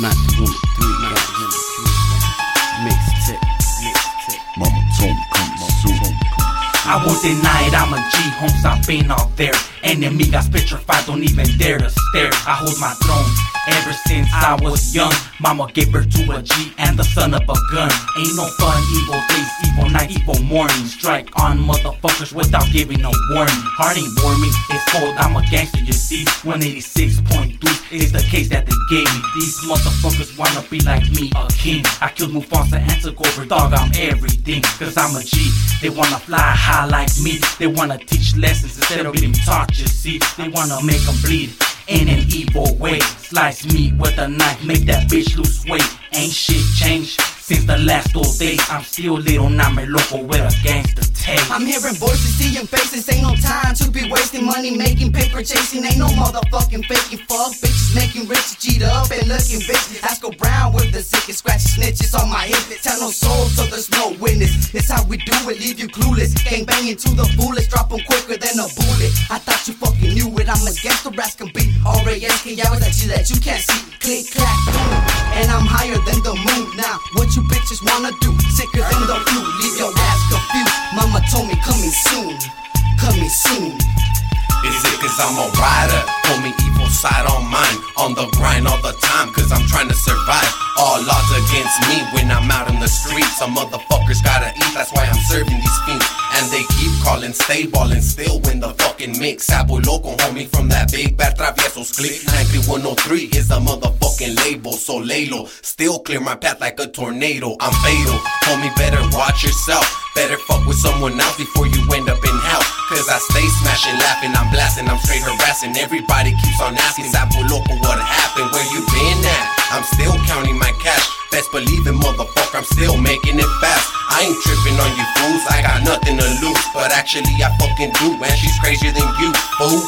Not the woman, three, not the woman, three. Mixtape, mixtape. Mama told me come soon. I won't deny it, I'm a G, homes, I've been out there. Enemigas petrified, don't even dare to stare. I hold my throne ever since I was young. Mama gave birth to a G and the son of a gun. Ain't no fun, evil days, evil night, evil mornings. Strike on motherfuckers without giving a warning. Heart ain't warming, it's cold, I'm a gangster, you see. 186.3 is the case that they gave me. These motherfuckers wanna be like me, a king. I killed Mufasa and took over, dog, I'm everything. Cause I'm a G. They wanna fly high like me. They wanna teach lessons instead of being taught, you see. They wanna make them bleed in an evil way. Slice meat with a knife, make that bitch lose weight. Ain't shit changed since the last old days. I'm still little Name local with a gangster I'm hearing voices, seeing faces. Ain't no time to be wasting money, making paper chasing. Ain't no motherfucking faking. Fuck bitches making rich, cheat up and looking bitch. Ask brown with the sickest scratch snitches on my hip. Tell no soul, so there's no witness. It's how we do it, leave you clueless. Gang banging to the foolish, drop 'em quicker than a bullet. I thought you fucking knew it. I'm a gangster, ass can beat. R-A-S-K, was that G that you can't see. Click, clack, boom. And I'm higher than the moon. Now, what you bitches wanna do? Sicker than the flu, I'm a rider? Pull me evil side on mine. On the grind all the time, cause I'm trying to survive. All odds against me when I'm out in the streets. Some motherfuckers gotta eat, that's why I'm serving these fiends. And they keep calling, stay ballin', still win the fucking mix. Sapo loco, homie, from that big bad traviesos click. 9103 is a motherfucking label, so laylo. Still clear my path like a tornado. I'm fatal, homie, better watch yourself. Better fuck with someone else before you end up in hell. Stay smashing, laughing, I'm blasting, I'm straight harassing. Everybody keeps on asking, Sapo loco, what happened? Where you been at? I'm still counting my cash. Best believe it, motherfucker, I'm still making it fast. I ain't tripping on you fools, I got nothing to lose. But actually, I fucking do, and she's crazier than you, fool.